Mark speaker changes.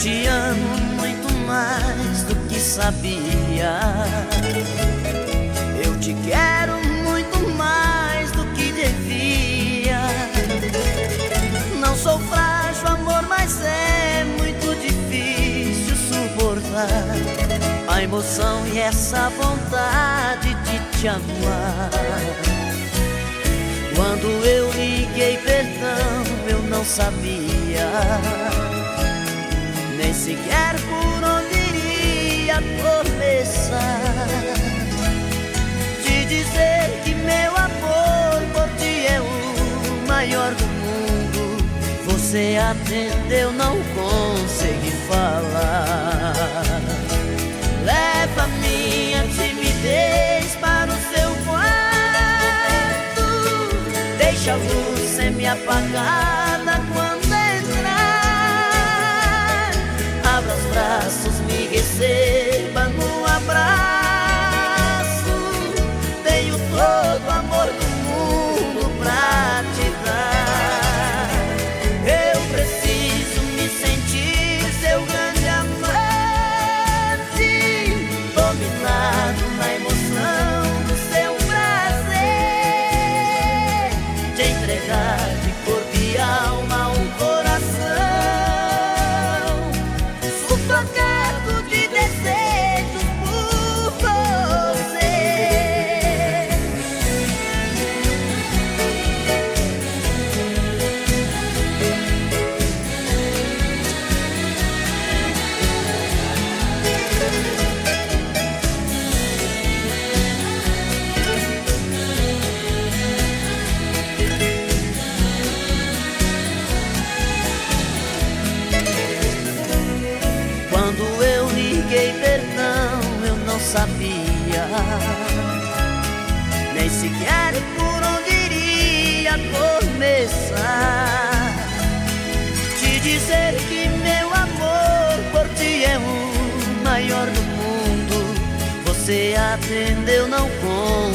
Speaker 1: te amo muito mais do que sabia. Eu te quero muito mais do que devia. Não sou frágil, amor, mas é muito difícil suportar a emoção e essa vontade de te amar. Quando eu liguei perdão, eu não sabia sequer por onde iria começar. De dizer que meu amor por ti é o maior do mundo. Você atendeu, não consegui falar. Leva minha timidez para o seu quarto. Deixa a luz semi-apagada quando sabia nem sequer por onde iria começar. Te dizer que meu amor por ti é o maior do mundo. Você atendeu, não consegui